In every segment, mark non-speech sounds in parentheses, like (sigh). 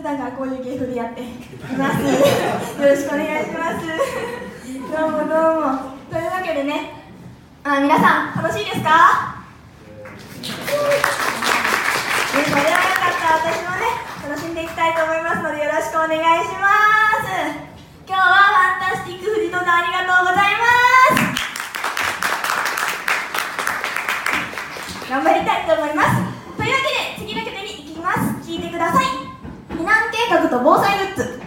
普段からこういう芸風でやっています。よろしくお願いします。どうもどうも。というわけでねあ皆さん楽しいですか、えー、これはよかった私もね楽しんでいきたいと思いますのでよろしくお願いします。今日はファンタスティック富士さんありがとうございます。頑張りたいと思います。というわけで次の曲に行きます。聴いてください。計画と防災グッズ。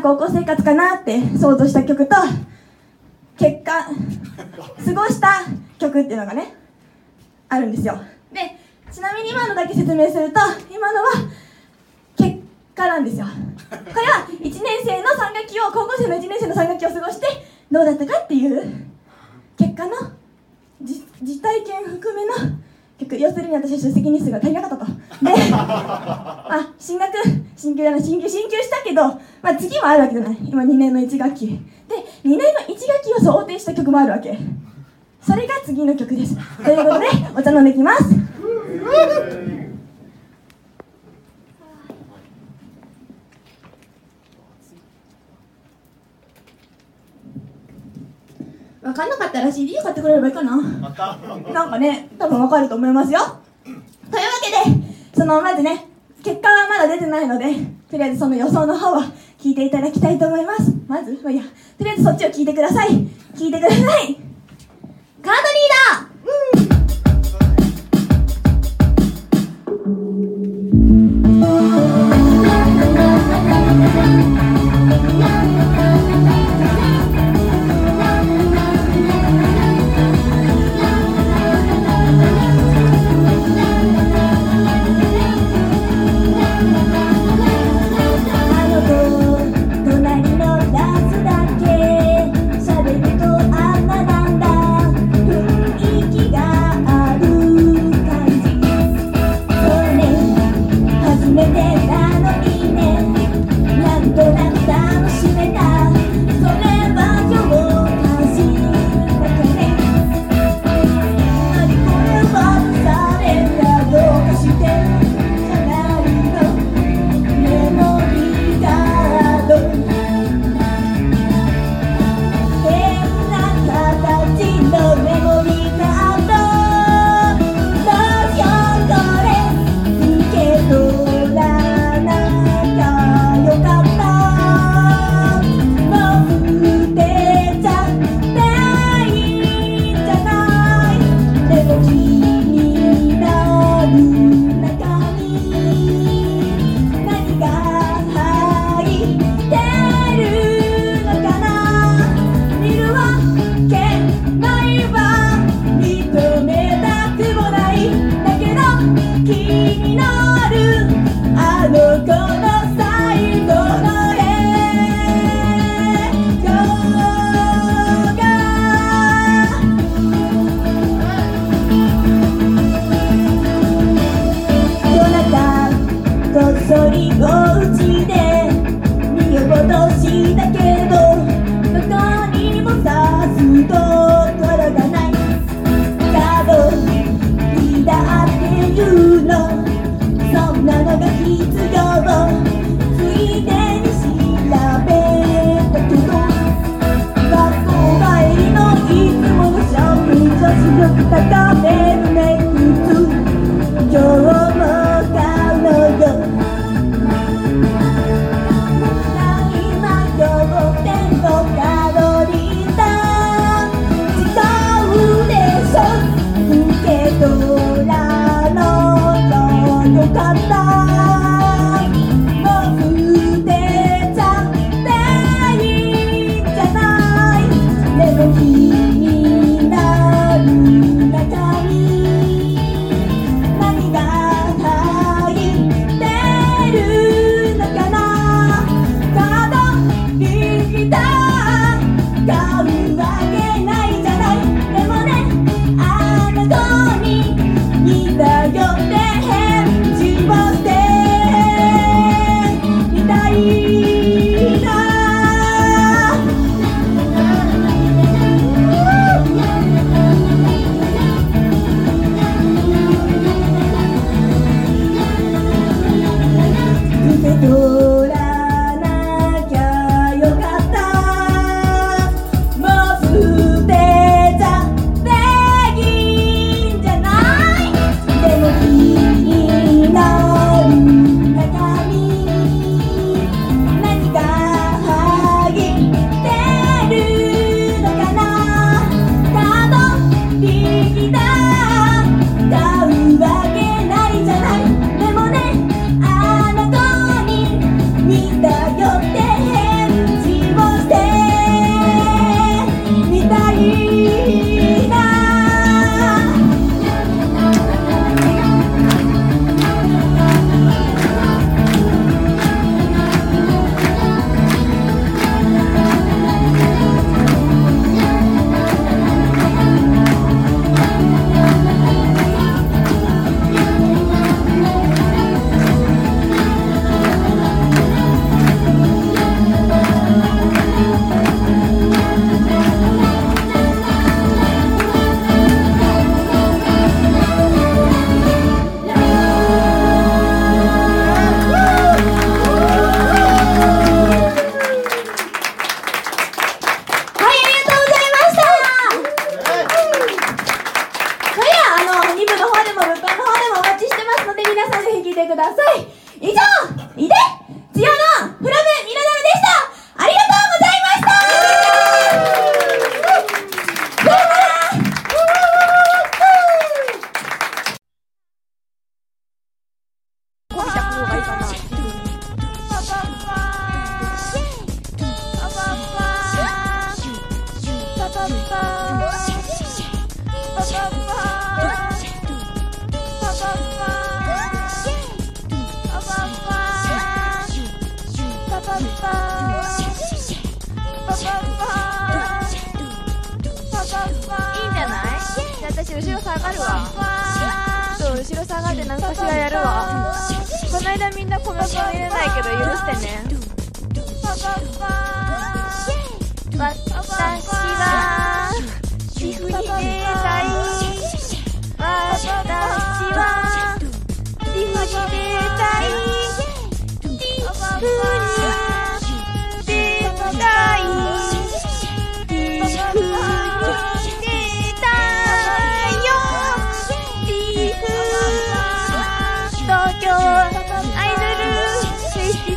高校生活かなって想像した曲と結果過ごした曲っていうのがねあるんですよ。でちなみに今のだけ説明すると今のは結果なんですよ。これは1年生の3学期を高校生の1年生の3学期を過ごしてどうだったかっていう結果の実実体験含めの曲要するに私は出席日数が足りなかったと。で (laughs) あ進学進級だな進級進級したけど、まあ、次もあるわけじゃない。今2年の1学期。で2年の1学期を想定した曲もあるわけ。それが次の曲です。ということでお茶飲んできます分かんなかったら CD を買ってくれればいいかな。なんかね多分分かると思いますよ。というわけでそのまずね結果はまだ出てないのでとりあえずその予想の方は聞いていただきたいと思います。まずまあいいや。とりあえずそっちを聞いてください。聞いてください。カードリーダー私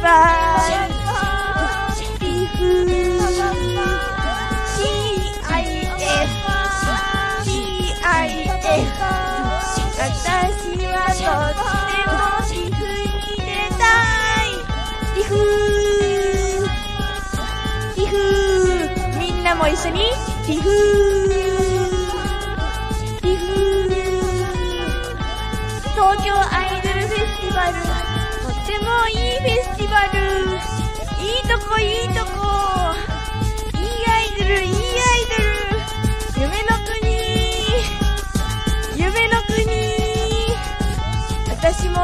フェスティバル皮膚 CIF 私はとっても皮膚に出た。い皮膚皮膚みんなも一緒に皮膚皮膚東京アイドルフェスティバルいいフェスティバルいいとこいいとこ。いいアイドルいいアイドル夢の国夢の国私も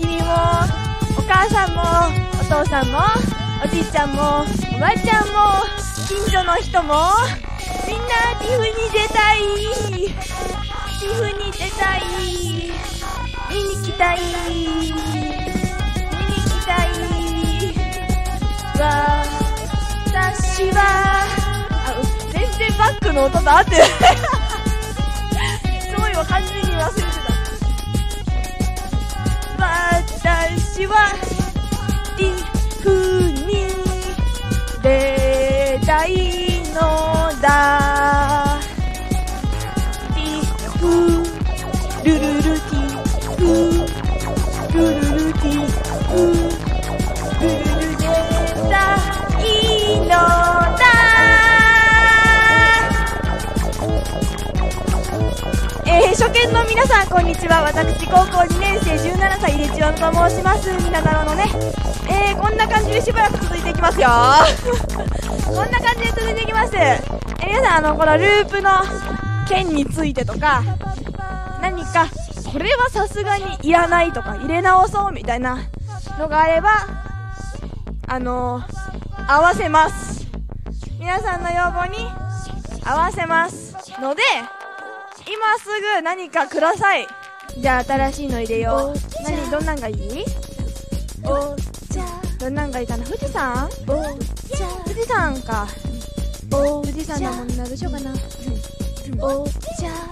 君もお母さんもお父さんもおじいちゃんもおばあちゃんも近所の人もみんなティフに出たいティフに出たい見に来たい私はあの全然バックの音と合ってない。(laughs) すごいわ完全に忘れてた。私はティフに出たいのだ。えー、初見の皆さんこんにちは。私高校2年生17歳入れちわと申します。皆様のねえー、こんな感じでしばらく続いていきますよ。(laughs) こんな感じで続いていきます。えー、皆さんあのこのループの件についてとか何かこれはさすがにいらないとか入れ直そうみたいなのがあればあの合わせます。皆さんの要望に合わせますので今すぐ何かください。じゃあ新しいの入れよう。何どんなんがいい？お茶どんなんがいいかな？富士山お茶富士山か。お富士山のものどうしようかな。お茶お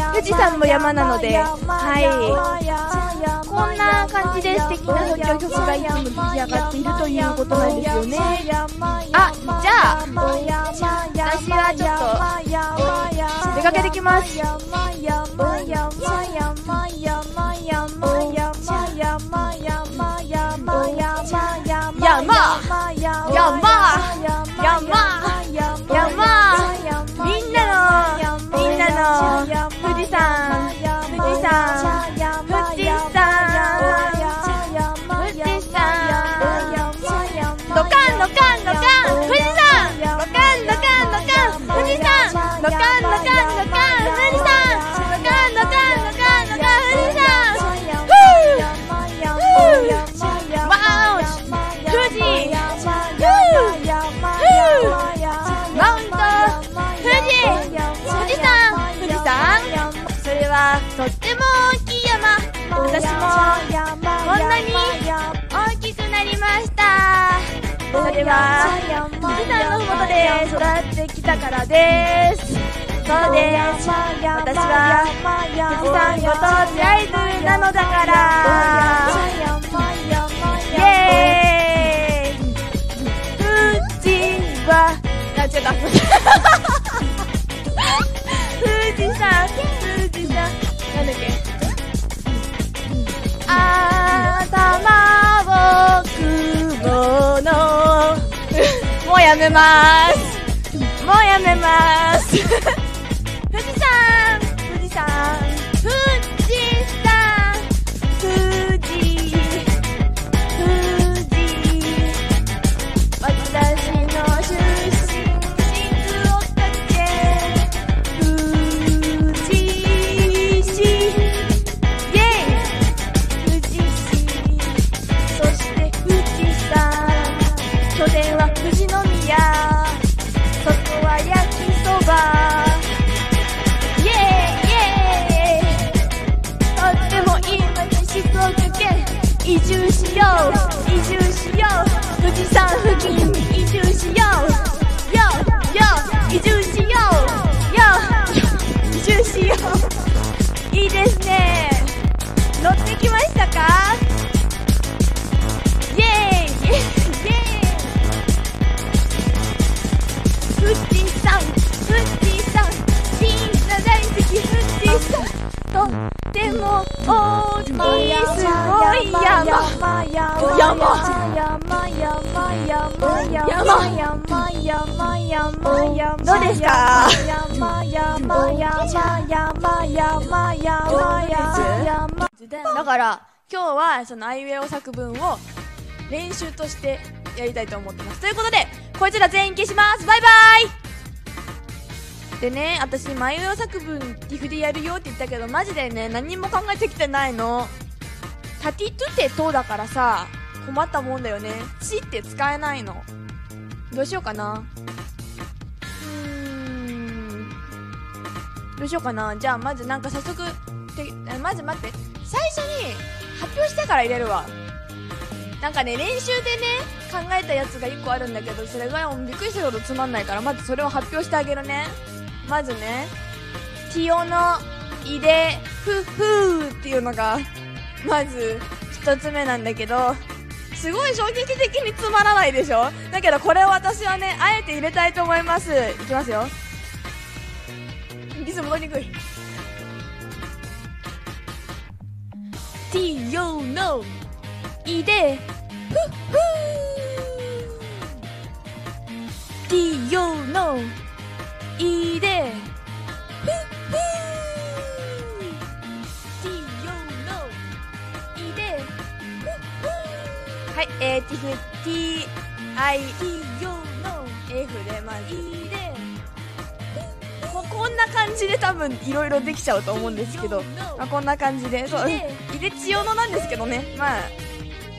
山も山なのではい。こんな感じで素敵な東京曲がいつも出来上がっているということなんですよね。あじゃあ私はちょっと出かけてきます。山山山山みんなの。みんなののかんのかんのかん富士山のかんのかんのかんのかん富士山とっても大きい山私もこんなに大きくなりましたそれは富士山のふもとで育ってきたからです。そうです。私は富士山ごとジャイズなのだから。イエーイ。富士はあ違った。富士山富士山なんだっけ？あやめます。もうやめます。とっても大きいすごい山山山山山どうですかだから今日はそのアイウェオ作文を練習としてやりたいと思ってますということでこいつら全員消しますバイバイでね私マイウェオ作文ティフでやるよって言ったけどマジでね何も考えてきてないの。タティトゥテトだからさ困ったもんだよね。チって使えないの。どうしようかな。うん。どうしようかな。じゃあまずなんか早速てまず待って。最初に発表してから入れるわ。なんかね練習でね考えたやつが1個あるんだけどそれがびっくりするほどつまんないからまずそれを発表してあげるね。まずね「ティオのいでふふー」っていうのがまず1つ目なんだけどすごい衝撃的につまらないでしょ？だけどこれを私はねあえて入れたいと思います。いきますよ。リズム取りにくい。ティオのいでふふー。ティオのいでふーティオのいでふふー。はいえー、ティフ TI ティオの F でまず。いでここんな感じで多分いろいろできちゃうと思うんですけど、まあ、こんな感じで。そういで千代野なんですけどね。まあ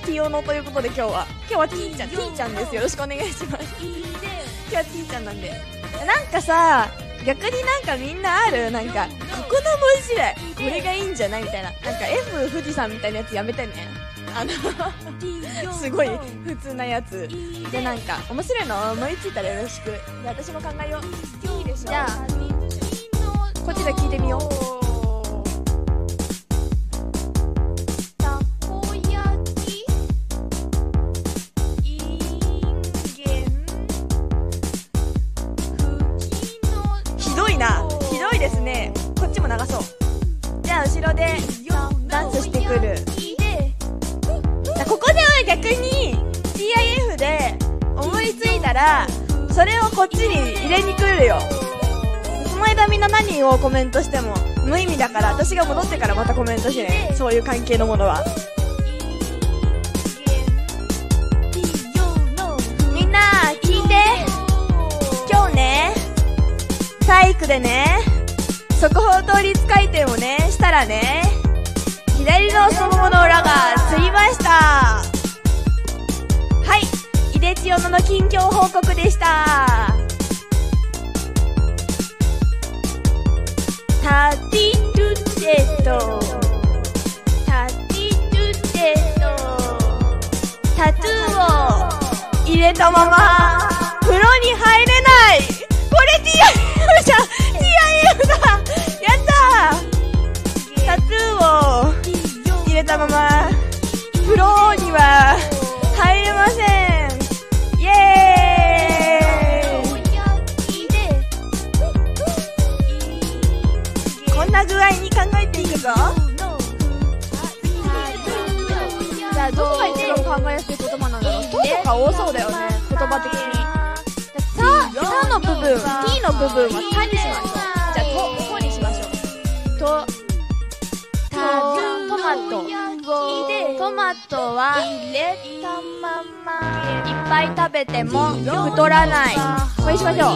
ティオノということで今日は。今日はティーちゃんティーちゃんです。よろしくお願いします。今日はティーちゃんなんで。なんかさ逆になんかみんなあるなんかここの文字でこれがいいんじゃないみたいな。なんか F 富士山みたいなやつやめてね。あの (laughs) すごい普通なやつ。でなんか面白いの思いついたらよろしく。で私も考えよう。いいでしょ。じゃあこっちで聞いてみようをコメントしても無意味だから私が戻ってからまたコメントしてねそういう関係のものは。みんな聞いて。今日ね体育でね速報倒立回転をねしたらね左の太ももの裏がつりました。はい井出千代野の近況報告でしたゥテトタチトゥテトタトゥーを入れたまま。じゃあどこが一番考えやすい言葉なんだろう「と」とか多そう。だよね言葉的に部分。は「た」にしましょうじゃあ「と」「と」にしましょう。とたトマトトマトは入れたままいっぱい食べても太らないこれにしましょう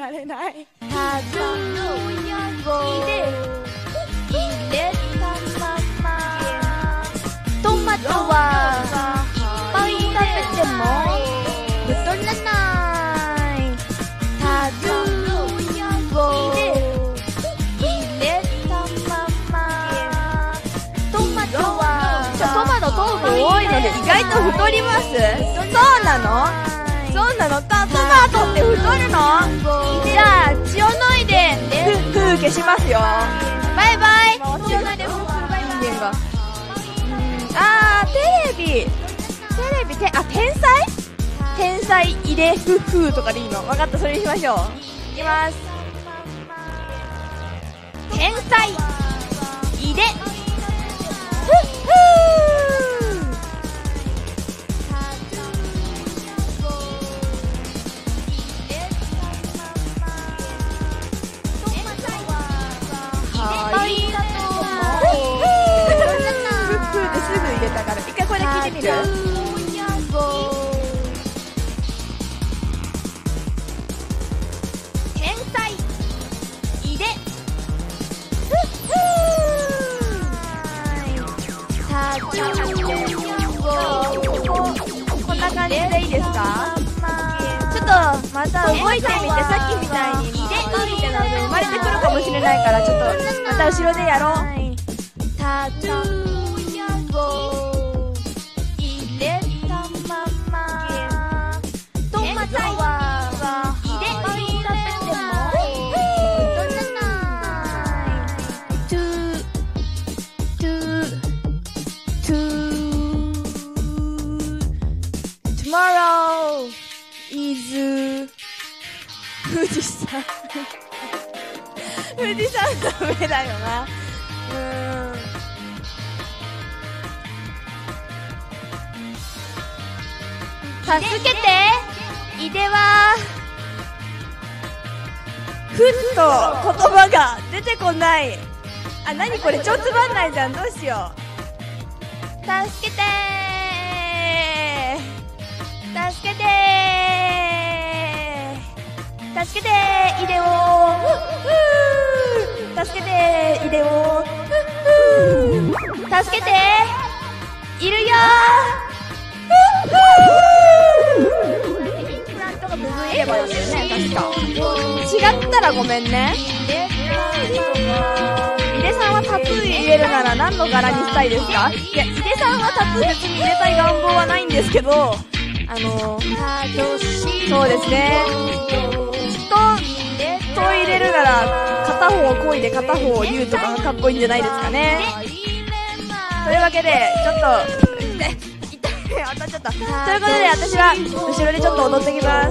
られない。たず入れ入れたままトマトはいっぱい食べても太らない。たずを入れたままトマトはトマト糖分多いので意外と太ります。そうなの？なの？たトマトって太るの？じゃあ血を抜いで。ふ風消しますよ。バイバイ。血を抜いでふバイバイ。が。あーテレビ。テレビてあ天才？天才入れふふとかでいいの？分かったそれにしましょう。いきます。天才入れ。ふっふ一回これで聞いてみる天才入れふっふたこんな感じでいいですかちょっとまた動いてみてさっきみたいに入れみたいなのが生まれてくるかもしれないからちょっとまた後ろでやろう富士山の上だよな。うーん。助けて。井出は。ふっと言葉が出てこない。あ何これ？超つまんないじゃん。どうしよう。助けて。助けて。助けて井出を。ふっふ助けて井出をふっふ助けて。いるよ。なんとかよね確か違ったらごめんね。井出さんはタトゥー入れるなら何の柄にしたいですか？いや井出さんはタトゥー別に入れたい願望はないんですけどあのそうですねとと入れるなら片方恋で片方竜とかがかっこいいんじゃないですかね。というわけでちょっと当たっちゃった。ということで私は後ろでちょっと踊ってきます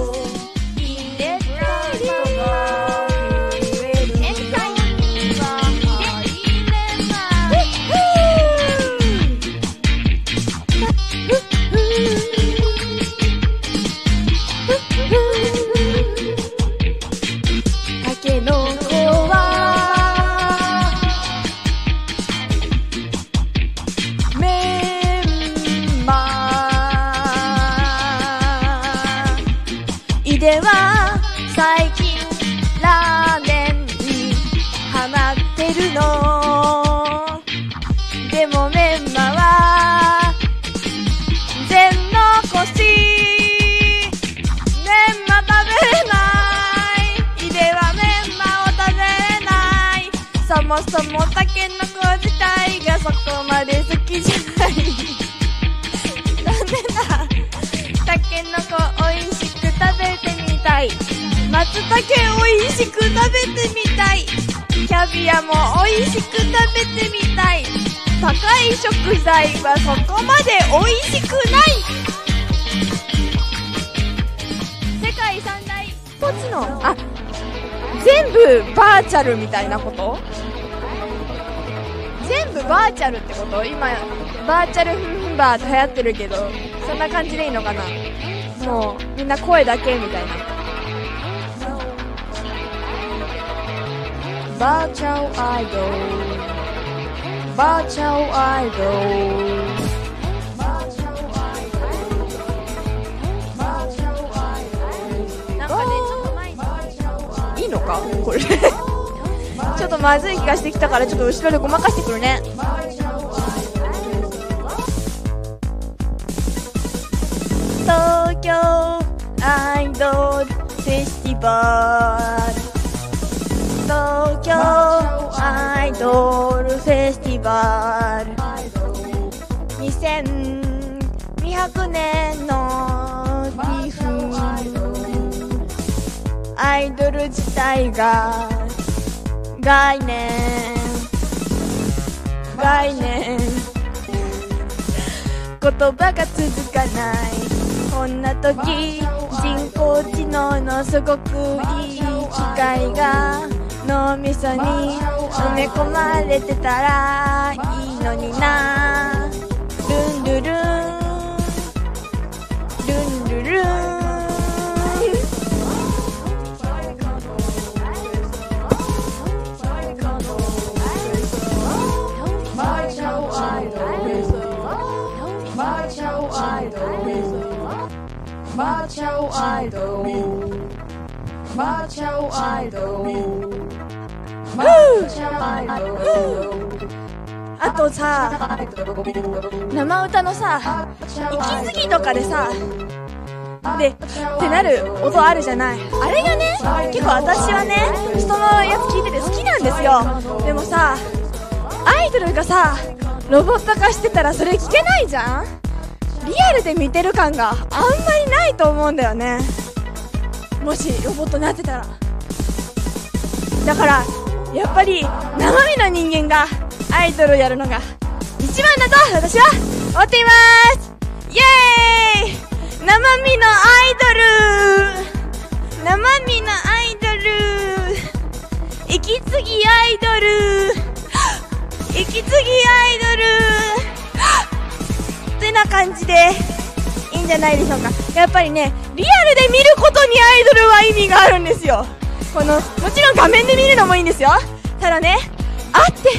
松茸美味しく食べてみたい。キャビアも美味しく食べてみたい。高い食材はそこまで美味しくない。世界三大。スポーツのあ全部バーチャルみたいなこと？全部バーチャルってこと？今バーチャルフンフンバーって流行ってるけどそんな感じでいいのかな？もう、みんな声だけみたいな。バーチャルアイドル。バーチャルアイドル。のか？これ。(laughs) ちょっとまずい気がしてきたから、ちょっと後ろでごまかしてくるね。東京アイドルフェスティバル東京アイドルフェスティバル。2200年の TIFF アイドル自体が概念。概念。(laughs) 言葉が続かない。こんな時人工知能のすごくいい機械が脳みそに埋め込まれてたらいいのにな。ルンルルンルンルルンマーチャオアイドルマーチャオアイドルあとさ生歌のさ息継ぎとかでさでってなる音あるじゃない。あれがね結構私はね人のやつ聞いてて好きなんですよ。でもさアイドルがさロボット化してたらそれ聞けないじゃん。リアルで見てる感があんまりないと思うんだよね。もしロボットになってたら。だからやっぱり生身の人間がアイドルをやるのが一番だと私は思っていますイエーイ生身のアイドル生身のアイドル息継ぎアイドル息継ぎアイドルってな感じでいいんじゃないでしょうかやっぱりねリアルで見ることにアイドルは意味があるんですよ。このもちろん画面で見るのもいいんですよ。ただね会って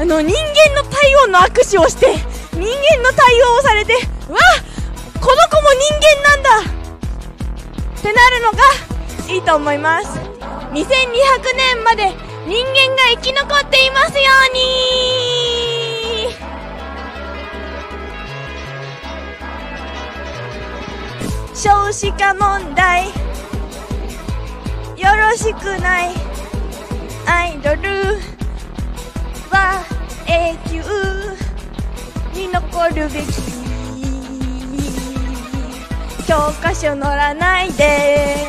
あの人間の体温の握手をして人間の対応をされてうわこの子も人間なんだってなるのがいいと思います。2200年まで人間が生き残っていますように。少子化問題。よろしくない。アイドルは永久に残るべき。教科書載らないで。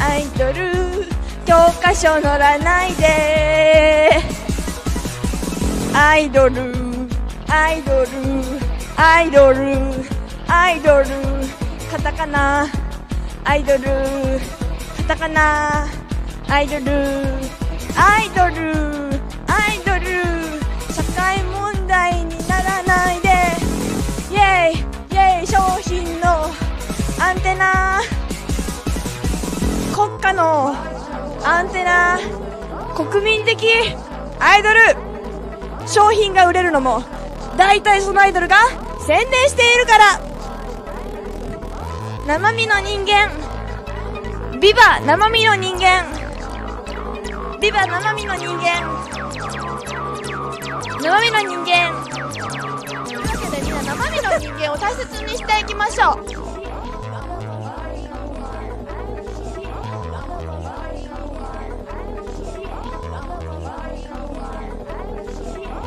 アイドル教科書載らないで。アイドルアイドルアイドルアイドルカタカナ。アイドル。カタカナアイドル。アイドル。アイドル。社会問題にならないで。イェイ。イェイ。商品のアンテナ。国家のアンテナ。国民的アイドル。商品が売れるのも大体そのアイドルが宣伝しているから。生身の人間。ビバ生身の人間。ビバ生身の人間。生身の人間。というわけでみんな生身の人間を大切にしていきましょう。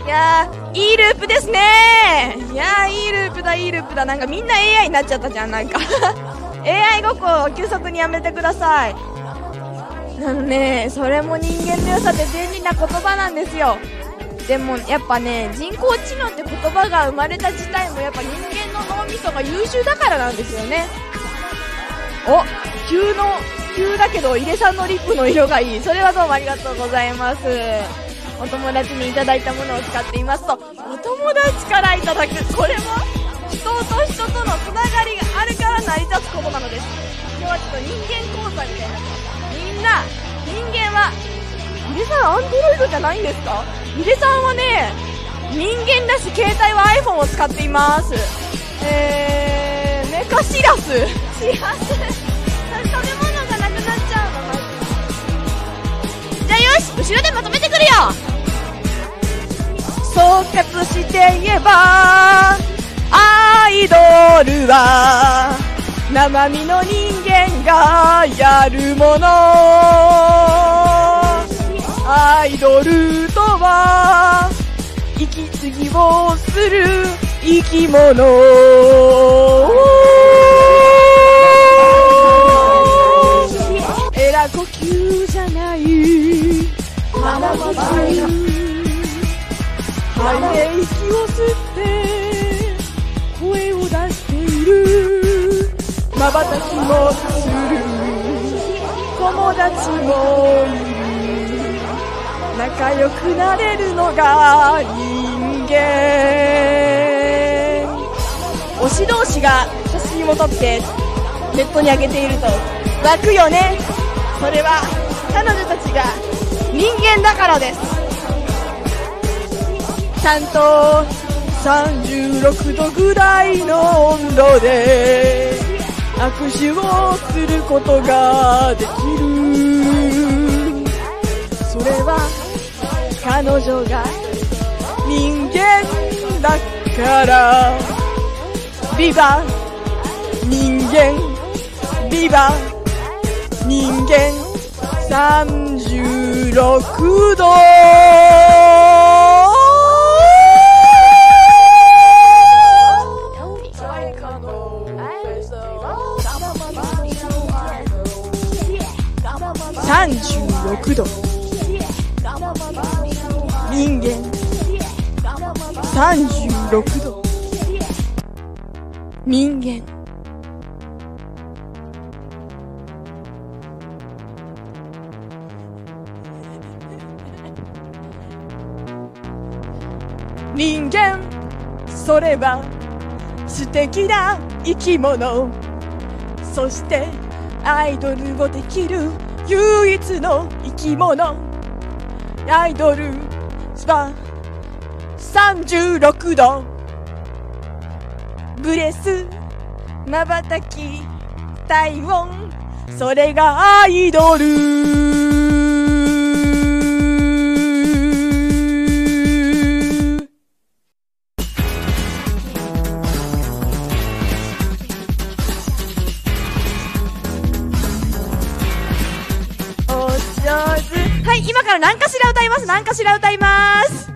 いや、いいループですね。いや、いいループだ、いいループだ。なんかみんな AI になっちゃったじゃん、なんか。AI ごっこを急速にやめてください。あのね、それも人間の良さで便利な言葉なんですよ。でもやっぱね、人工知能って言葉が生まれた自体もやっぱ人間の脳みそが優秀だからなんですよね。お、急の、急だけど、井出さんのリップの色がいい。それはどうもありがとうございます。お友達にいただいたものを使っていますと、お友達からいただく。これも人と人とのつながりがあるから成り立つことなのです。今日はちょっと人間講座みたいにな。みんな人間はヒデさんアンドロイドじゃないんですか？ヒデさんはね人間だし携帯は iPhone を使っています。えー、メカシラスシラス食べ物がなくなっちゃうのじゃあよし後ろでまとめてくるよ。総括して言えばアイドルは生身の人間がやるもの。アイドルとは息継ぎをする生き物。エラ呼吸じゃない。鼻呼吸。肺で息を吸って。瞬きもする友達もいる仲良くなれるのが人間。推し同士が写真を撮ってネットに上げていると湧くよね。それは彼女たちが人間だからです。ちゃんと36度ぐらいの温度で握手をすることができる。それは彼女が人間だから。ビバ人間。ビバ人間。36度。6度。人間。36度。人間。人間。それは素敵な生き物。そしてアイドルをできる唯一の生き物。アイドル。スパ36度。ブレス。まばたき。体温。それがアイドル。何かしら歌います。何かしら歌います。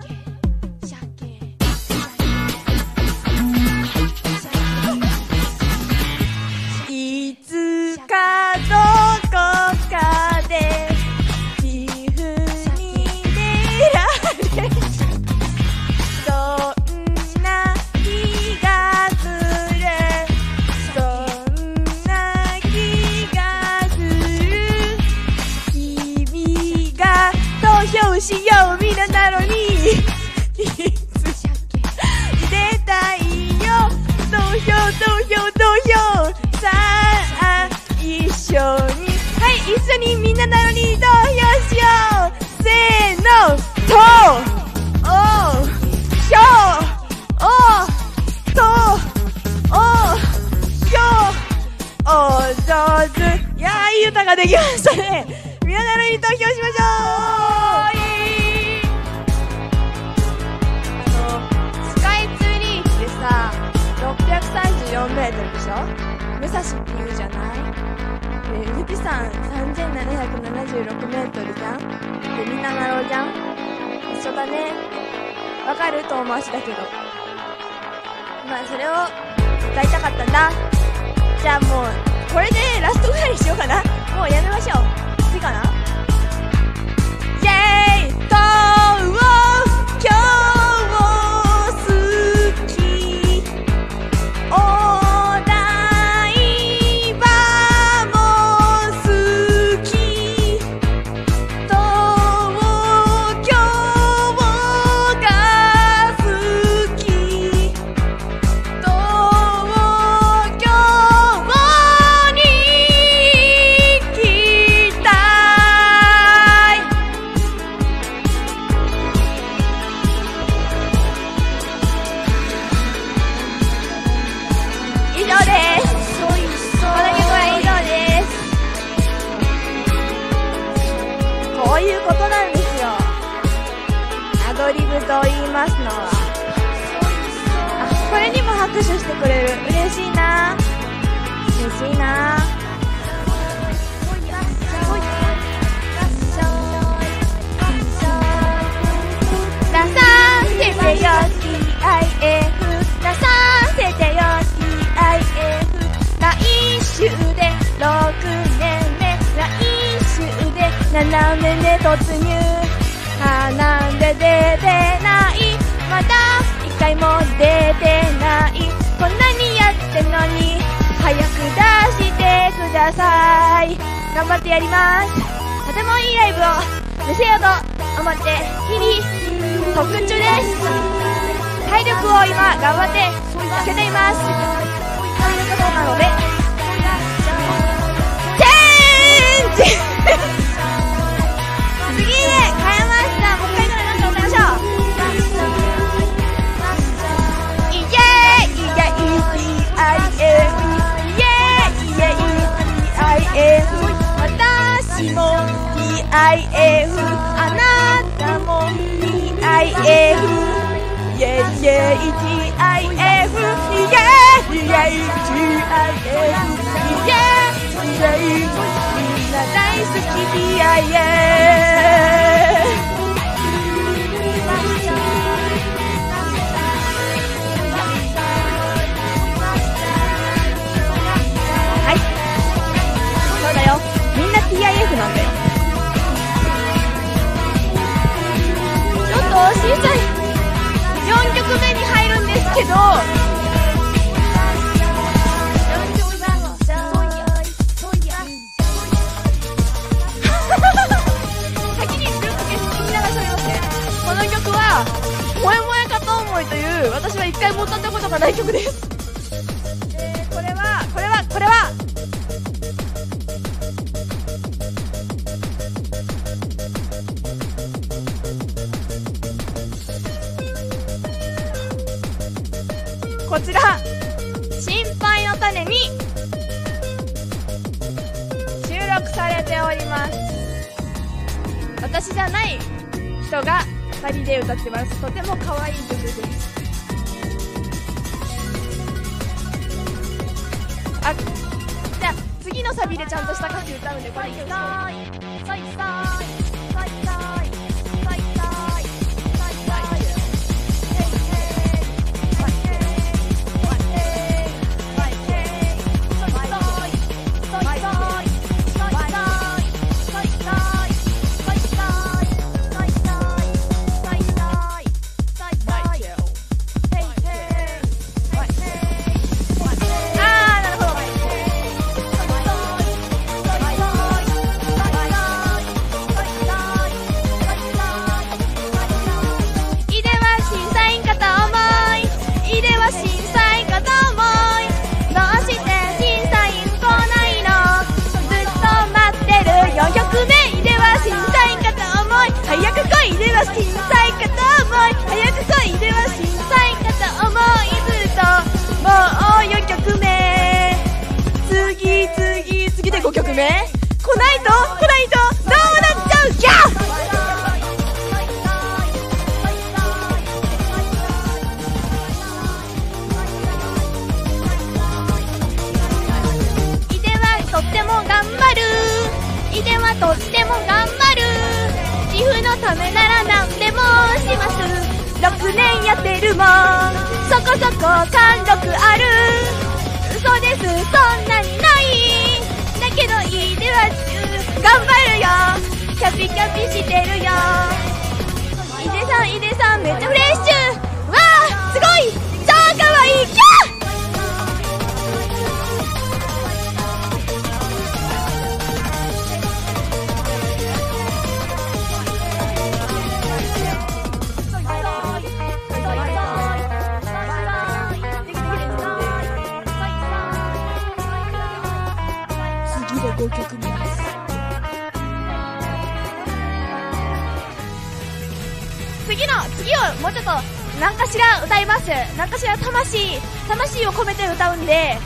で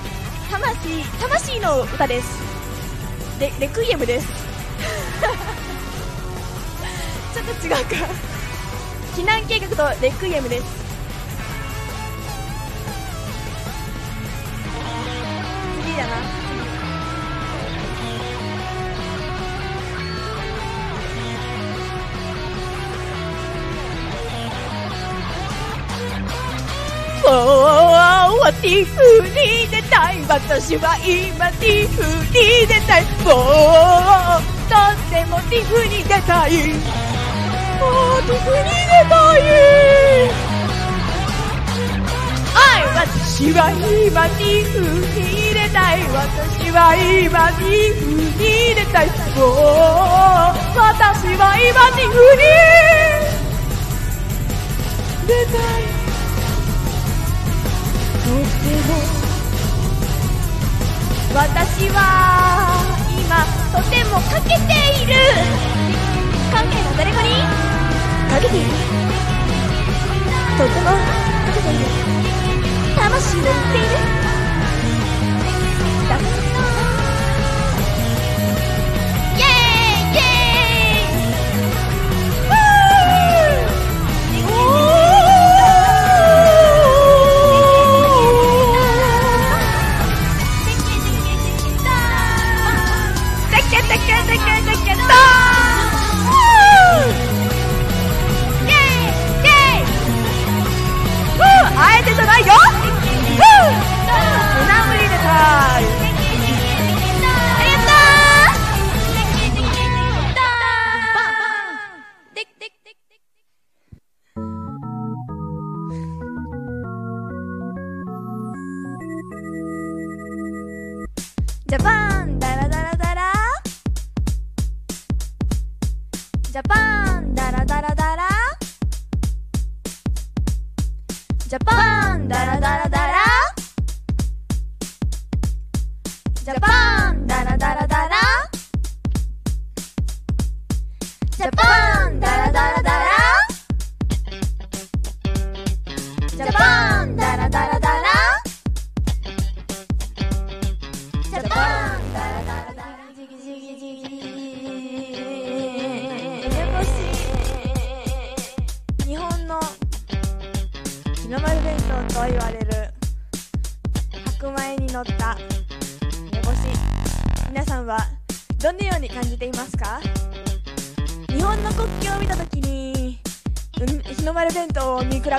魂魂の歌です。レレクイエムです。(laughs) ちょっと違うか。(laughs) 避難計画とレクイエムです。今ティフに出たい。私は今ティフに出たい。もうとってもティフに出たい。もうティフに出たい。は私は今ティフに出たい私は今ティフに出たい。もう私は今ティフに出たい。も私は今とてもかけている。関係の誰かにかけている。とてもかけている。魂を売っている。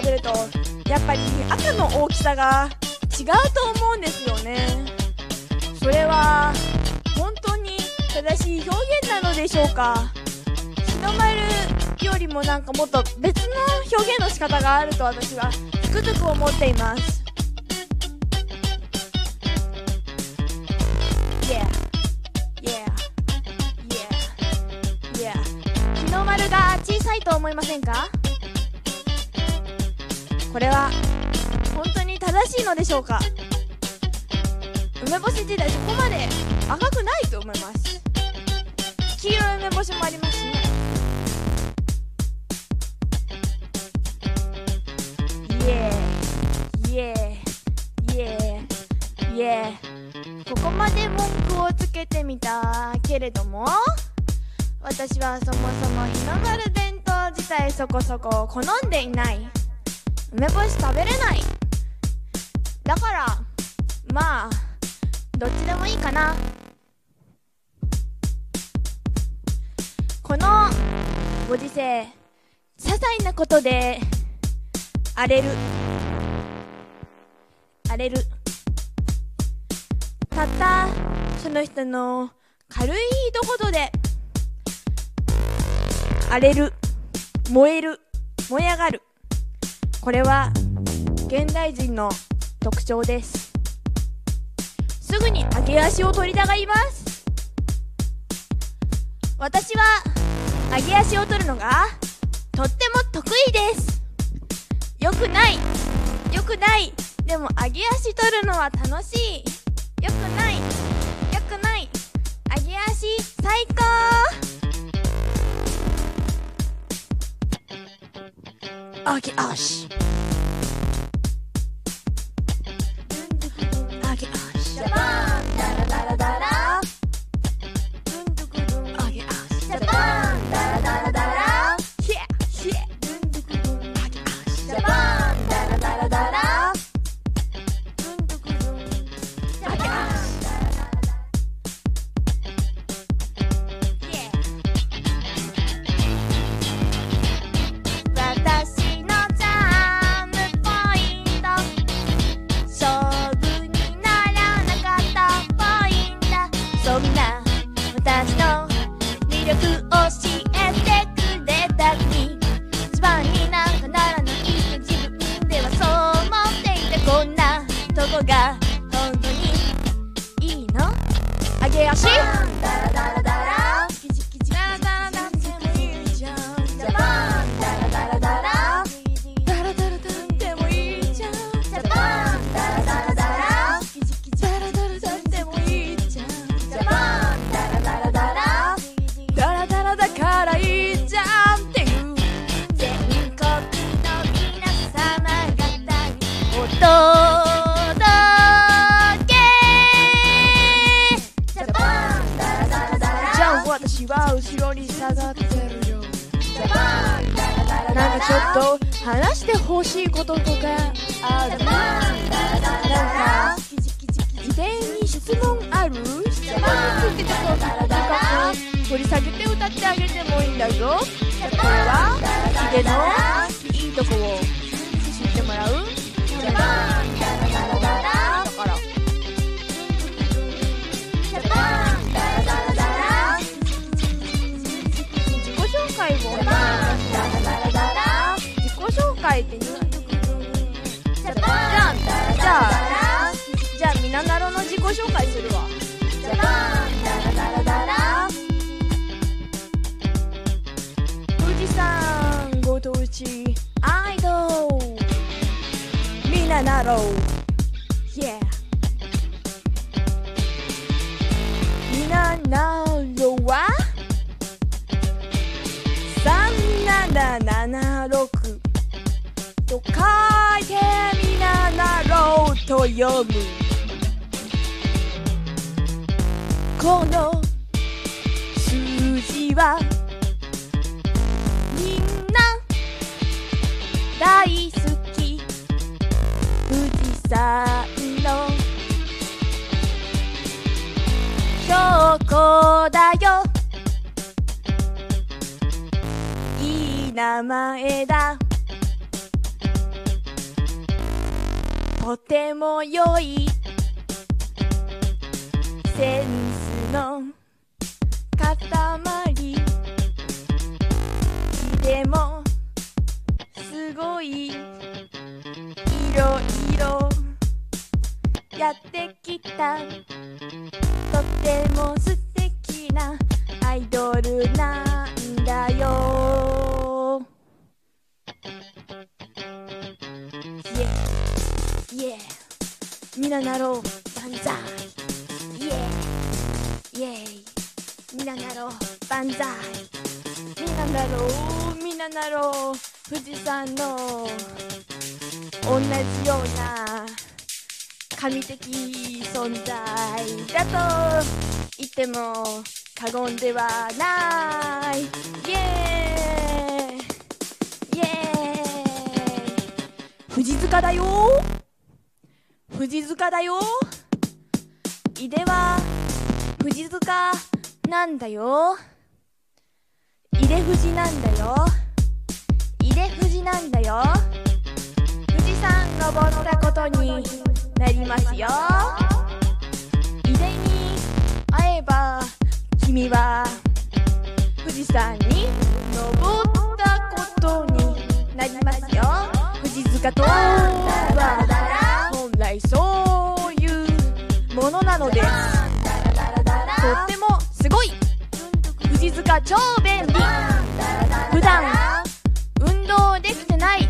べるとやっぱり赤の大きさが違うと思うんですよね。それは本当に正しい表現なのでしょうか？日の丸よりもなんかもっと別の表現の仕方があると私はつくづく思っています。しょうか？梅干し自体そこまで赤くないと思います。黄色い梅干しもありますね。イエーイエーイエーイエーここまで文句をつけてみたけれども私はそもそも日の丸弁当自体そこそこ好んでいない。梅干し食べれない。ことで荒れる。荒れる。たったその人の軽い一言で荒れる。燃える。燃え上がる。これは現代人の特徴です。すぐに上げ足を取りたがります。私は上げ足を取るのがとっても得意です。よくない。よくない。でも上げ足取るのは楽しい。よくない。よくない。上げ足最高。上げ足。上げ足ななろう。万歳イエイ。イエイ。みんななろう。万歳みんななろう。みんななろう。富士山の。同じような。神的存在だと言っても過言ではない。イエーイ。イエーイ。富士塚だよ。塚だよ。井出は富士塚なんだよ。井出富士なんだよ。井出富士なんだよ。富士山登ったことになりますよ。井出に会えば君は富士山に登ったことになりますよ。富士塚とは。本来そういうものなのですとってもすごい。富士塚超便利。普段運動できてない。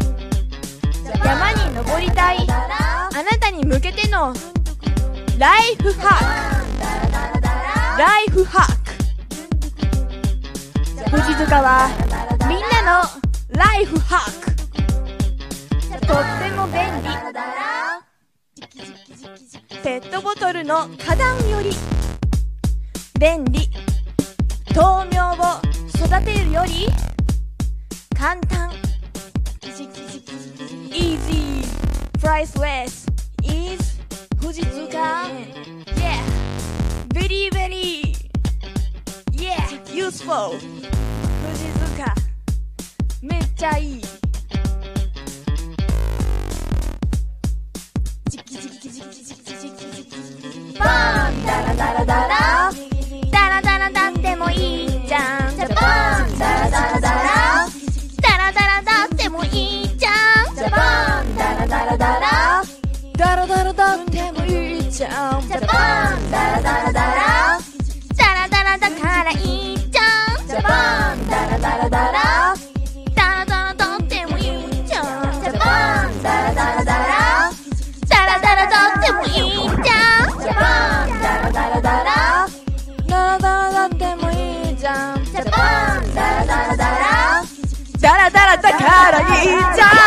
山に登りたい。あなたに向けてのライフハック。ライフハック。富士塚はみんなのライフハック。とっても便利。ペットボトルの花壇より便利豆苗を育てるより簡単イージープライスウェイスイーズ富士通 yeah ベリーベリーイエーユースフォー富士通かめっちゃいい。ダラダラダラダラダラだってもいいじゃんジャポンダラダラダラダラダラだってもいいじゃんジャポンダラダラダラダラダラだってもいいじゃんジャポンダラダラダラダラダラだらいいいい。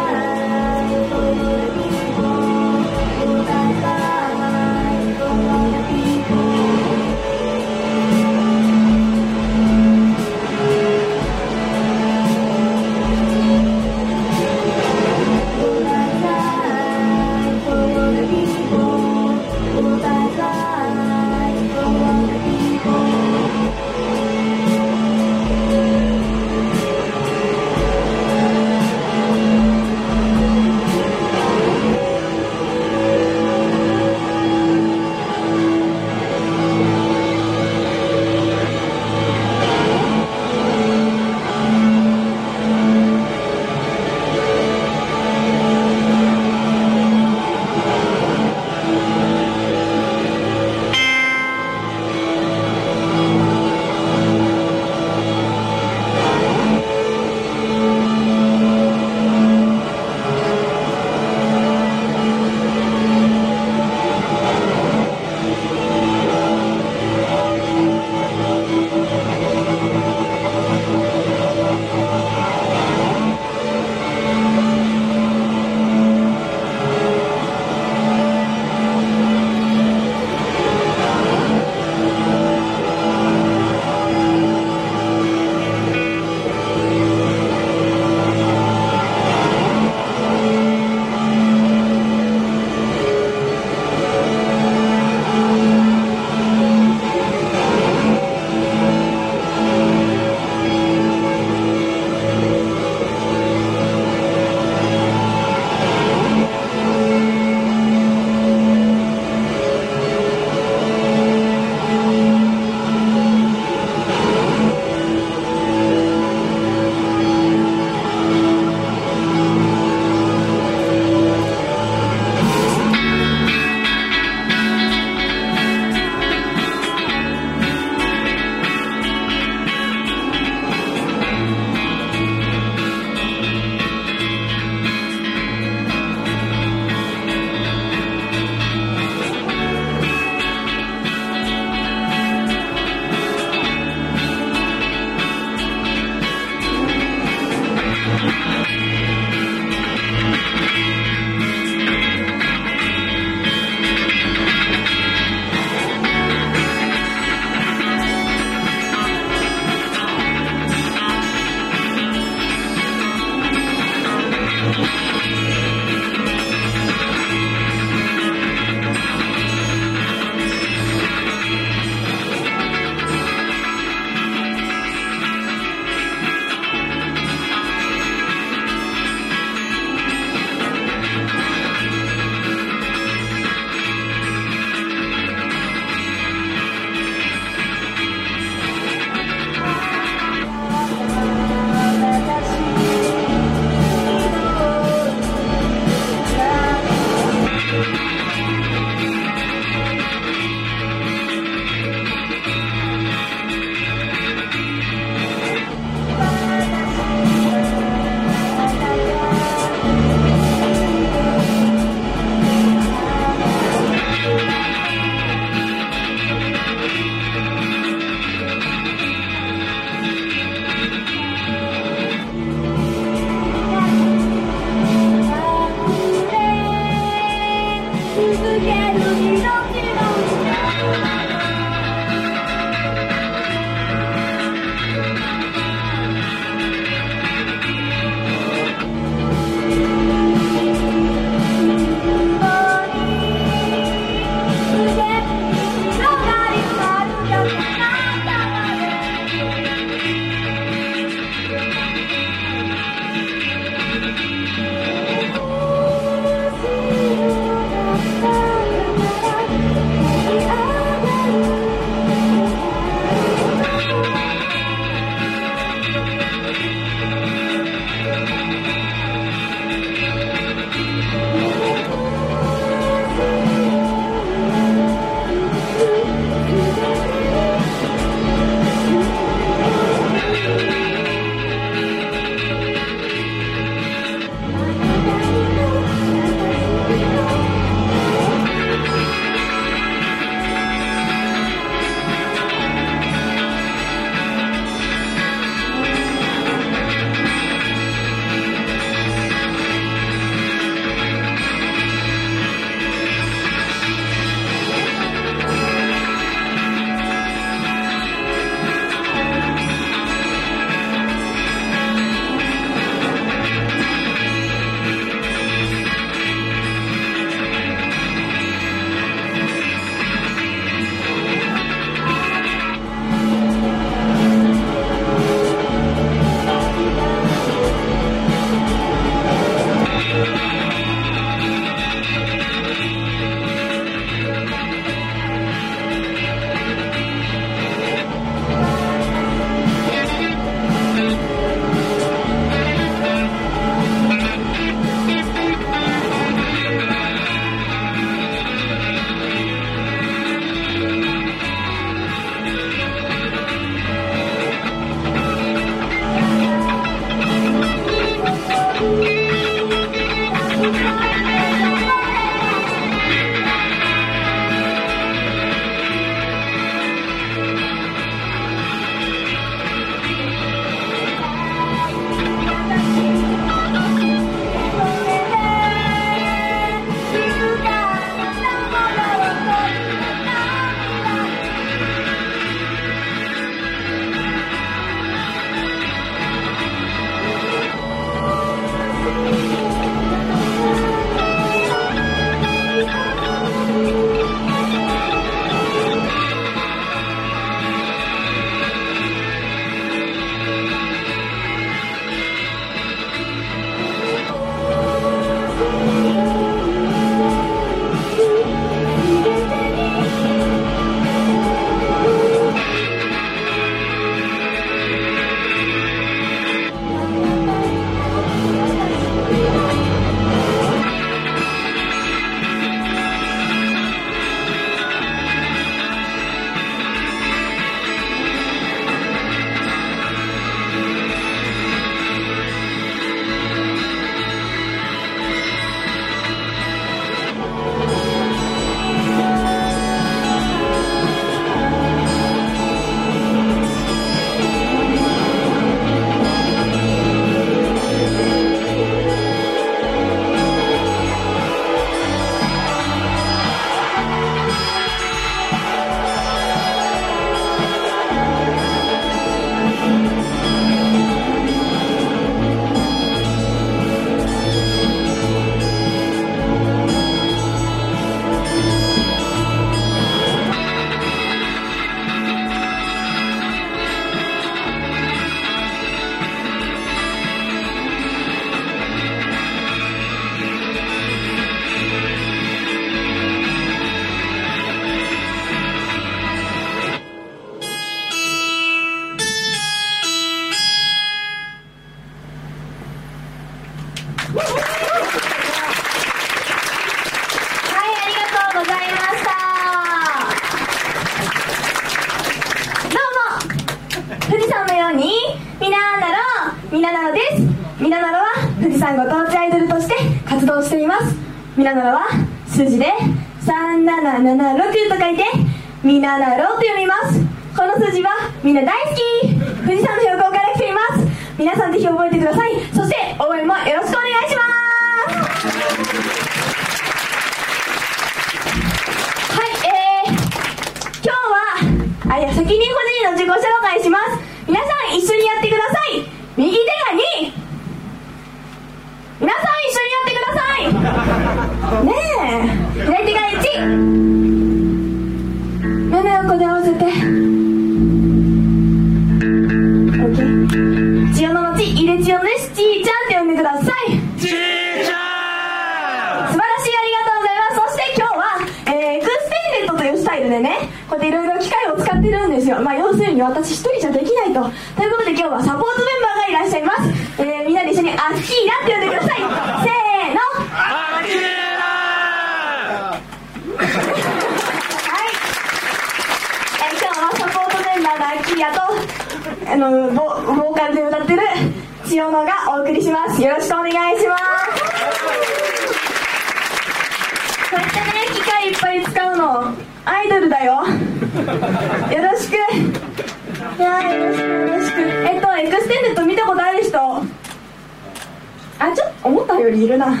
いやよろしくよろしく。えっとエクステンデッド見たことある人？あちょっと思ったよりいるな。慣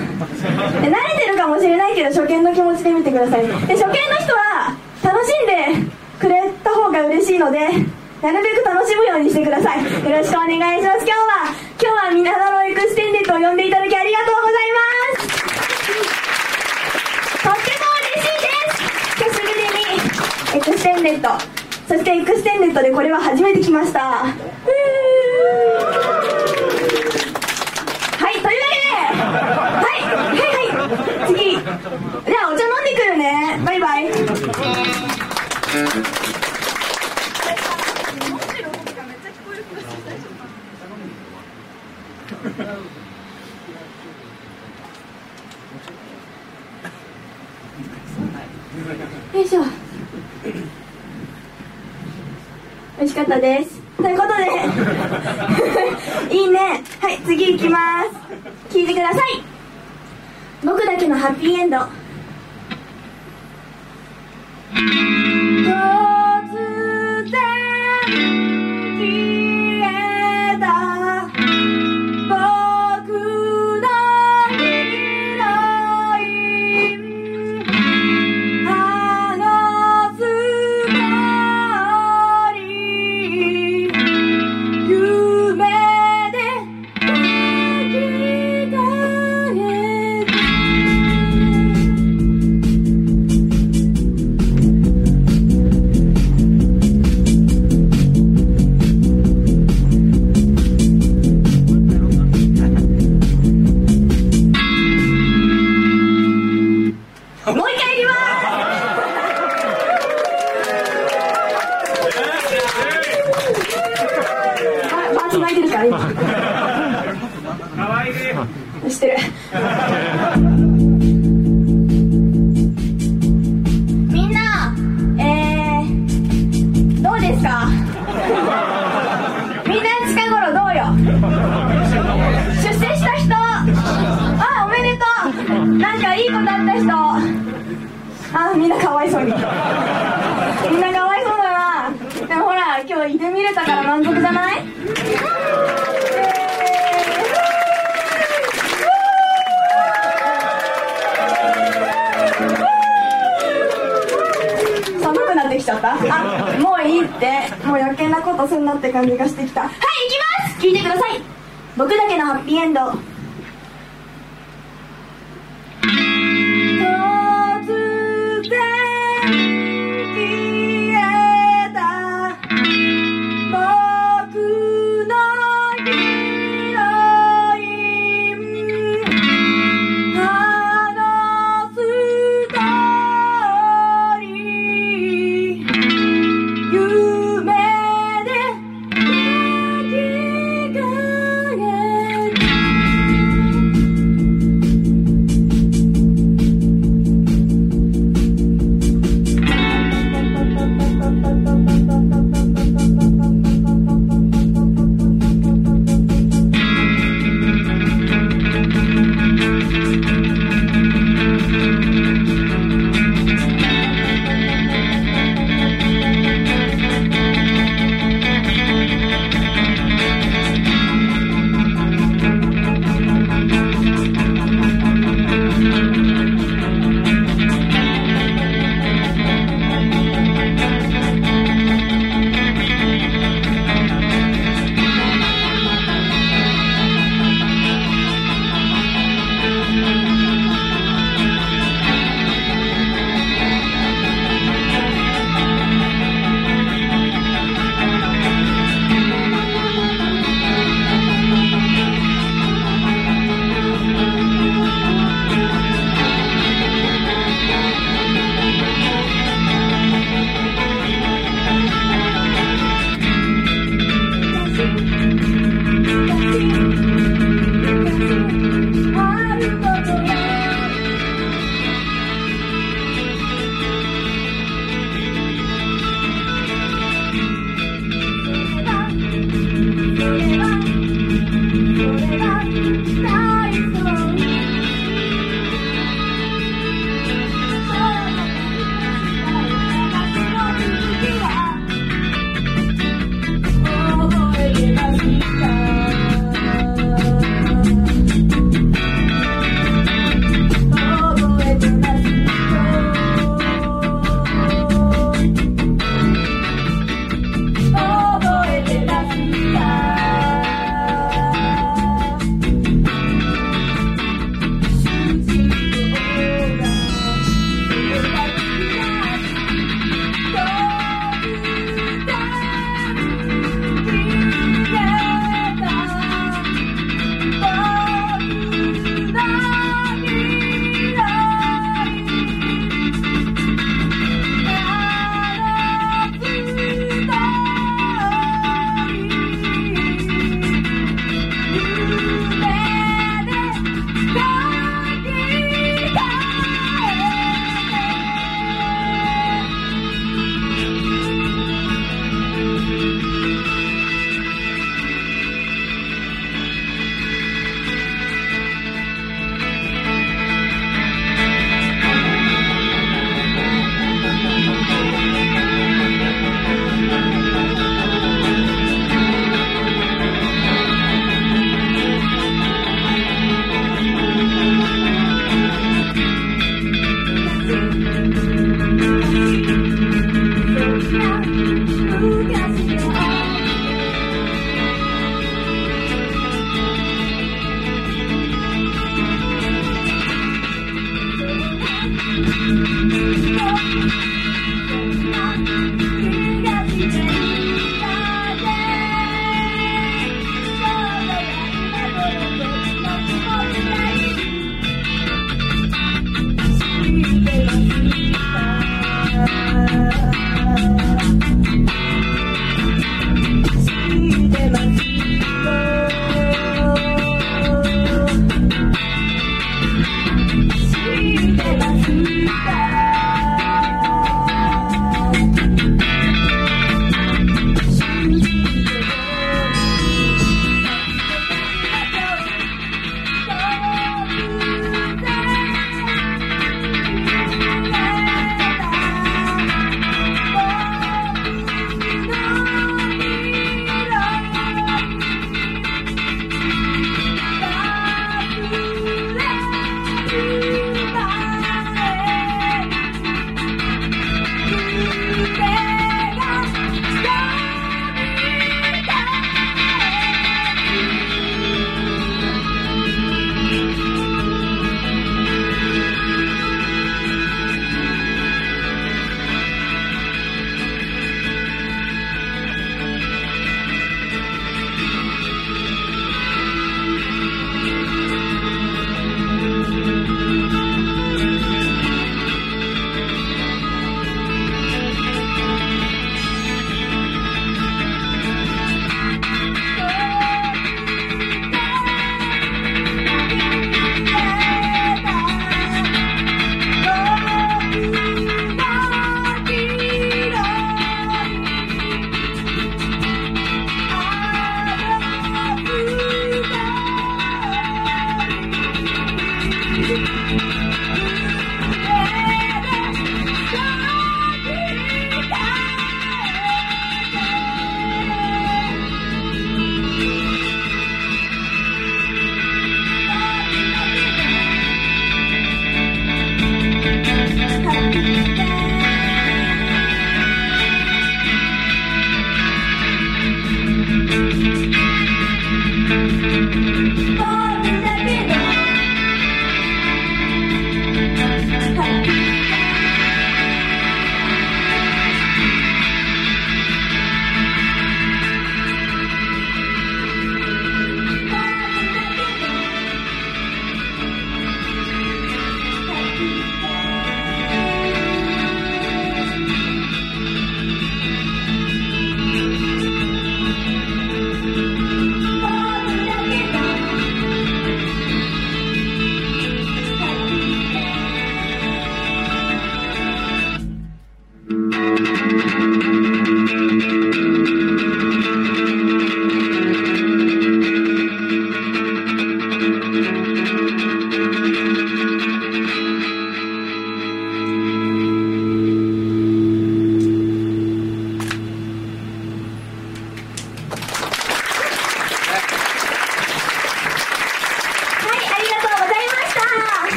れてるかもしれないけど初見の気持ちで見てください。で初見の人は楽しんでくれた方が嬉しいのでなるべく楽しむようにしてください。よろしくお願いします。今日は今日は皆さんのエクステンデッドを呼んでいただきありがとうございます。とっても嬉しいです。久しぶりにエクステンデッドそしてエクステンデッドでこれは初めて来ました。はいというわけではいはいはい。次。じゃあお茶飲んでくるね。バイバイ。かったです。ということで。(laughs) いいね。はい次いきます。聞いてください。僕だけのハッピーエンド。渡すんなって感じがしてきた。はい行きます。聞いてください。僕だけのハッピーエンド。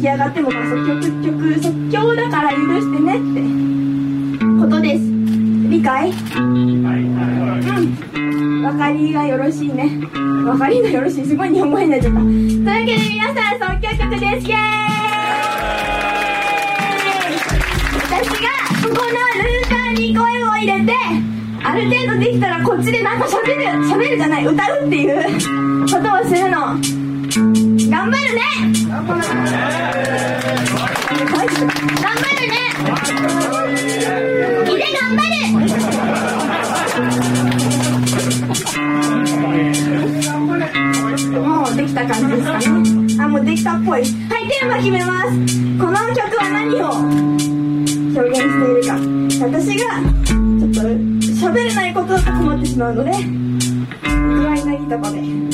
出上がってもまあ即興曲即興だから許してねって。ことです。理解？うん。分かりがよろしいね。分かりがよろしい。すごい日本語になっちゃったというわけで皆さん即興曲です。イエーイ！私がここのルーターに声を入れてある程度できたらこっちでなんかしゃべるしゃべるじゃない。歌うっていう。感じですかね。あもうできたっぽい。はいテーマ決めます。この曲は何を表現しているか。私がちょっと喋れないことだと困ってしまうので不安なぎとこで。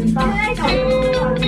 真棒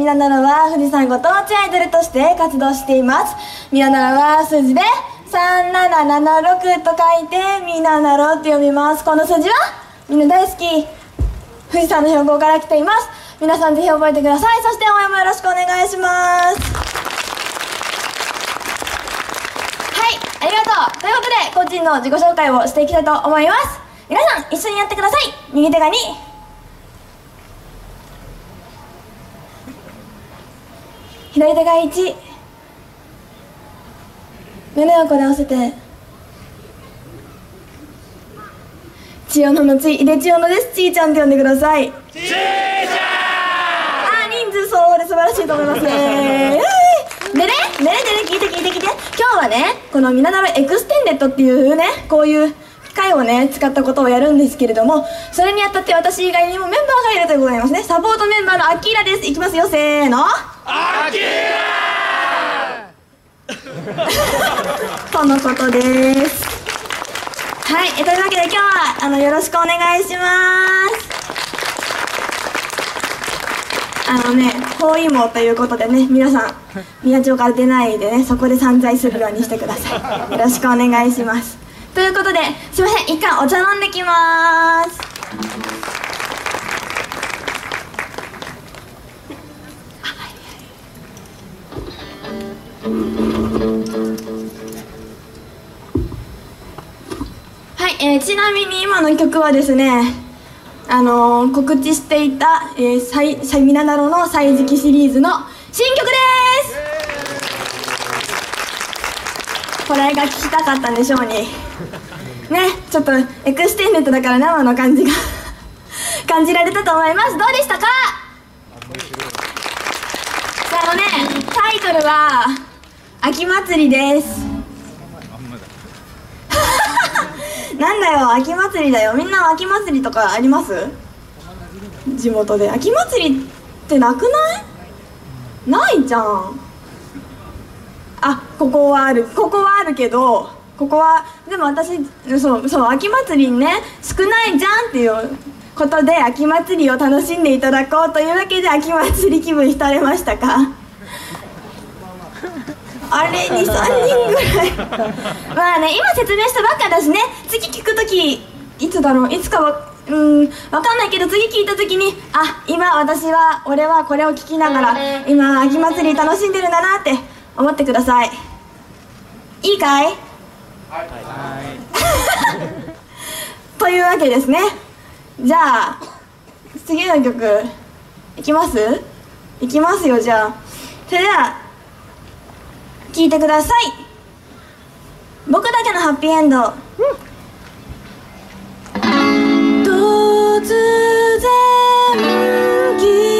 ろですみななろは富士山ご当地アイドルとして活動していますみななろは数字で3776と書いてみななろって読みますこの数字は？みんな大好き富士山の標高から来ています皆さんぜひ覚えてくださいそして応援もよろしくお願いしますはい、ありがとう。ということで、個人の自己紹介をしていきたいと思います。皆さん、一緒にやってください。右手が2。左手が1。胸をこれ合わせて。ちよののち、井出ちよのです。ちーちゃんって呼んでください。ちーちゃんあ、人数そうで素晴らしいと思いますね。で (laughs) ね、でね、でね、聞いて聞いて聞いて。今日はね、このみんなのエクステンデッドっていうね、こういう機械をね、使ったことをやるんですけれども、それにあたって私以外にもメンバーがいるということになりますね。サポートメンバーのアキーラです。いきますよ、せーの。アキーラとのことです。はい、えというわけで今日は、あの、よろしくお願いします。あのね、包囲網ということでね、皆さん、宮町から出ないでね、そこで散財するようにしてください。よろしくお願いします。ということで、すいません、一回お茶飲んできます。はい、えーちなみに今の曲はですね、あのー告知していた、えー、サイサイミナナロの「歳時記」シリーズの新曲ですこれが聴きたかったんでしょうに。ねちょっとエクステンデッドだから生の感じが (laughs) 感じられたと思います。どうでしたか？あのねタイトルは「秋祭り」です。(laughs) なんだよ秋祭りだよ。みんな秋祭りとかあります？地元で。秋祭りってなくない？ないじゃん。あここはある。ここはあるけどここはでも私そうそう秋祭りね少ないじゃんっていうことで秋祭りを楽しんでいただこうというわけで秋祭り気分浸れましたか？(laughs) あれ23人ぐらい。まあね今説明したばっかだしね。次聞く時いつだろう？いつかはうんわかんないけど次聞いた時にあ今私は俺はこれを聞きながら今秋祭り楽しんでるんだなって思ってください。いいか (laughs) い？というわけですね。じゃあ次の曲いきます？いきますよじゃあ。それでは聞いてください。僕だけのハッピーエンド、突然消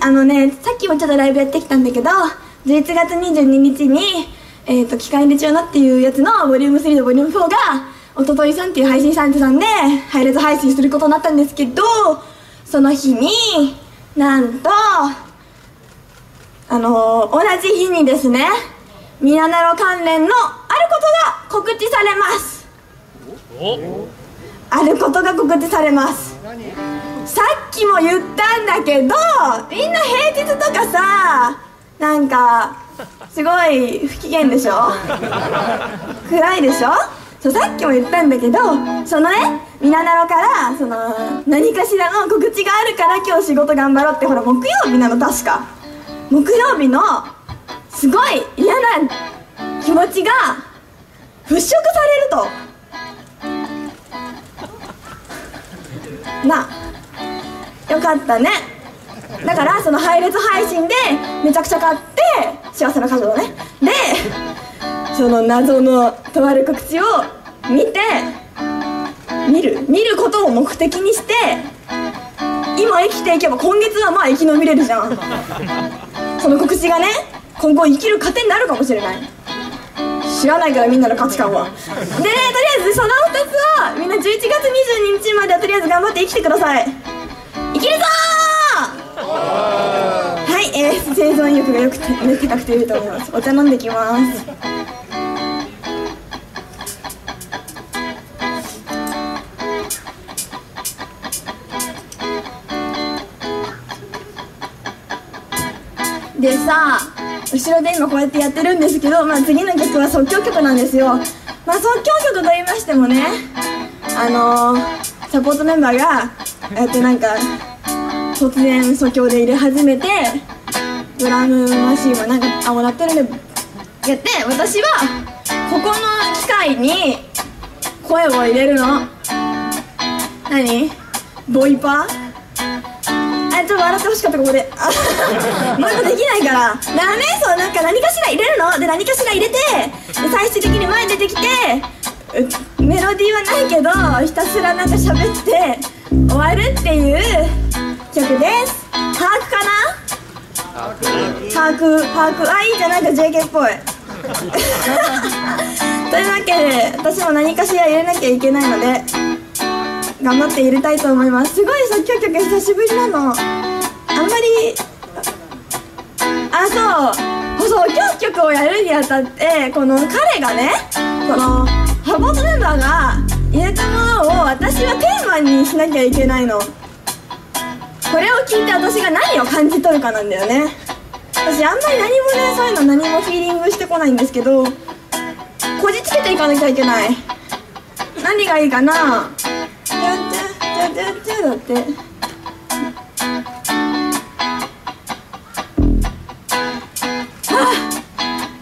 あのねさっきもちょっとライブやってきたんだけど11月22日に「えーと、機械入れ中の」っていうやつのボリューム3とボリューム4がおとといさんっていう配信サイトさんで配列配信することになったんですけどその日になんとあのー、同じ日にですねミラナロ関連のあることが告知されます。あることが告知されます。さっきも言ったんだけどみんな平日とかさなんかすごい不機嫌でしょ？暗いでしょ？そうさっきも言ったんだけどそのねみななろからその何かしらの告知があるから今日仕事頑張ろうってほら木曜日なの確か。木曜日のすごいかったね。だからその配列配信でめちゃくちゃ買って幸せな家族だね。でその謎のとある告知を見て見る見ることを目的にして今生きていけば今月はまあ生き延びれるじゃん。その告知がね今後生きる糧になるかもしれない。知らないからみんなの価値観は。でねとりあえずその2つをみんな11月22日まではとりあえず頑張って生きてください。生存欲がよくて高くていいと思います。お茶飲んできます。でさ後ろで今こうやってやってるんですけど、まあ、次の曲は即興曲なんですよ、まあ、即興曲と言いましてもねあのー、サポートメンバーがやってなんか突然即興で入れ始めてドラムマシンはなんかあもらってるね。やって私はここの機械に声を入れるの。何？ボイパあちょっと笑ってほしかったここで。あ (laughs) だできないから。ダメそうなんか何かしら入れるの？で何かしら入れてで最終的に前に出てきてメロディーはないけどひたすらなんか喋って終わるっていう曲です。把握かな？パークパークあいいじゃんなんか JK っぽい。(laughs) というわけで私も何かしら入れなきゃいけないので頑張って入れたいと思います。すごい作曲曲久しぶりなの。あんまりあそう。そう今曲をやるにあたってこの彼がねこのハボートメンバーが入れたものを私はテーマにしなきゃいけないの。れを聞いて私が何を感じ取るかなんだよね。私あんまり何もねそういうの何もフィーリングしてこないんですけどこじつけていかなきゃいけない。何がいいかな「チャチャチャチャ」だって。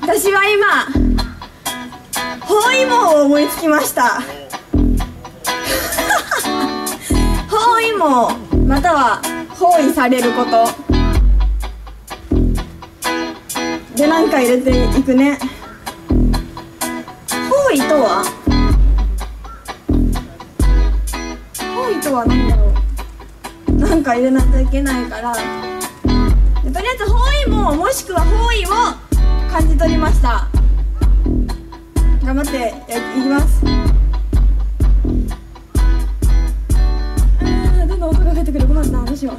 私は今包囲網を思いつきました。(laughs) 包囲網または包囲されること。でなんか入れていくね。包囲とは？包囲とは何だろう。なんか入れなきゃいけないから。とりあえず包囲ももしくは包囲を感じ取りました。頑張っていきます。帰ってくるごめんなどうしよう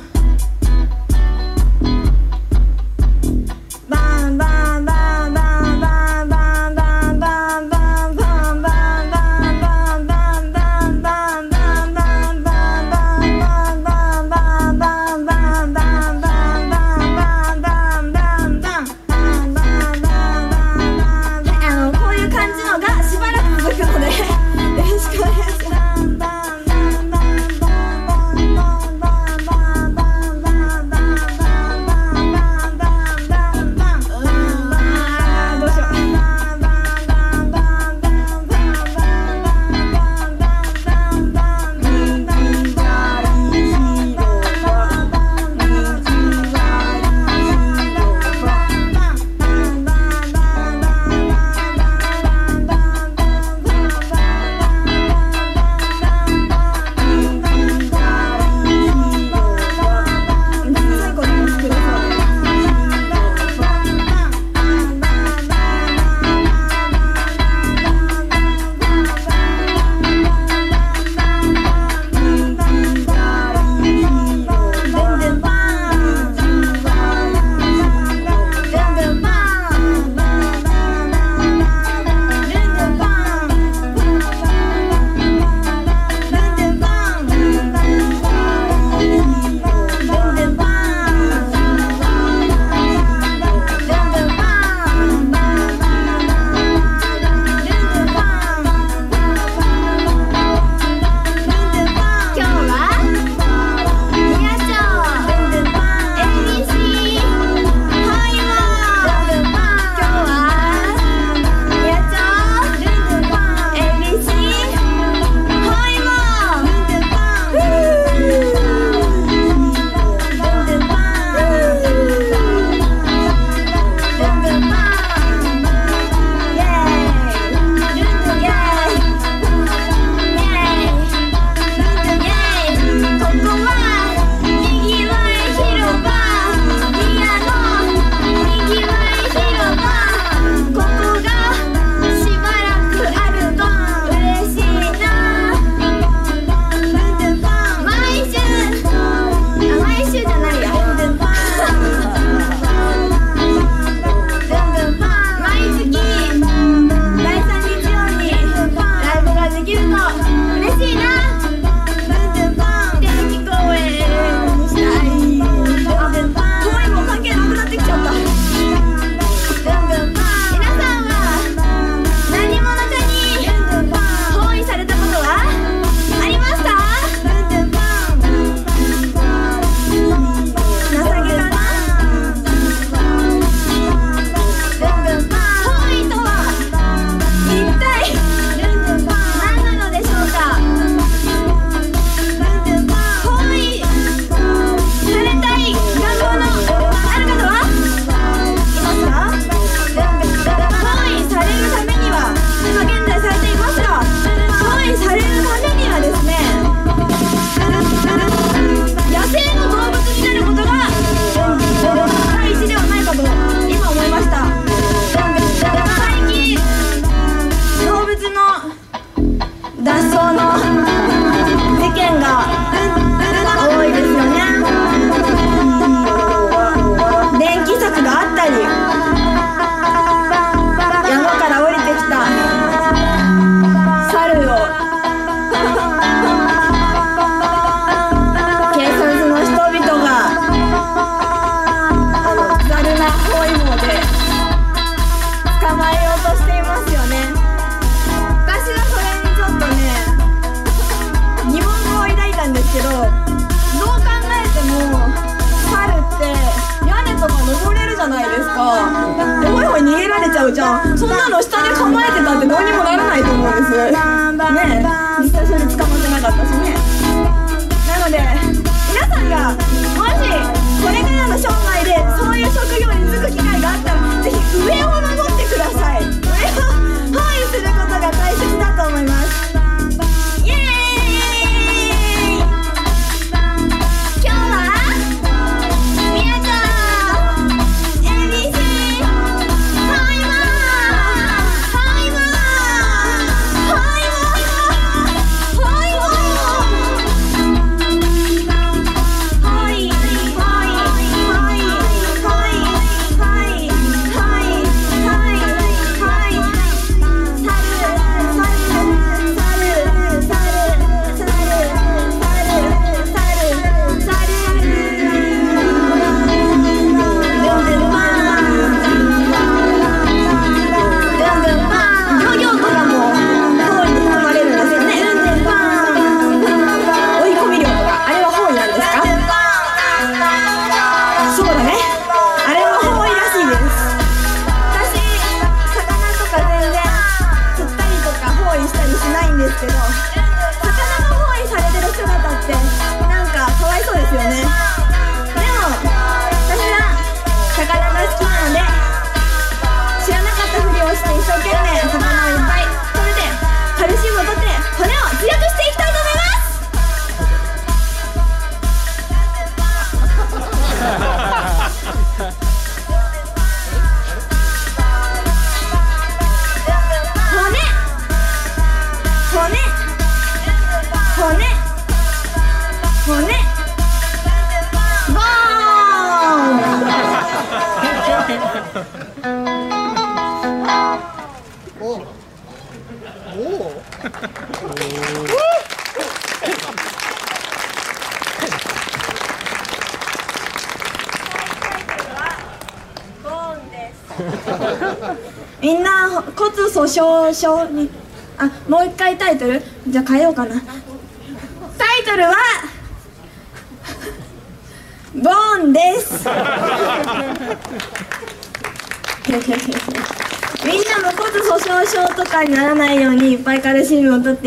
バンバン。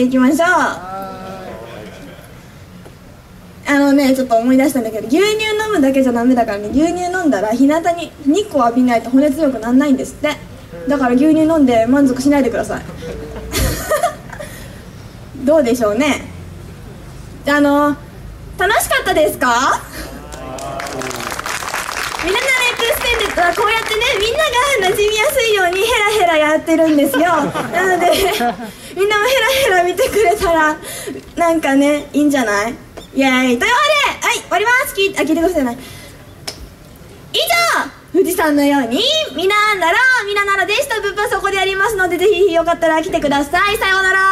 っていきましょう。あのねちょっと思い出したんだけど牛乳飲むだけじゃダメだからね牛乳飲んだら日向に日光浴びないと骨強くならないんですって。だから牛乳飲んで満足しないでください。(laughs) どうでしょうね。あの楽しかったですか？みんなのエクステンデッドはこうやってねみんなが馴染みやすいようにヘラヘラやってるんですよ。なのでみんなもヘラヘラ見てくれたらなんかねいいんじゃない？イエーイ。というわけではい終わります。きあ聞いてください。ね以上富士山のようにみなならみなならでした物販そこでやりますのでぜひよかったら来てください。さようなら。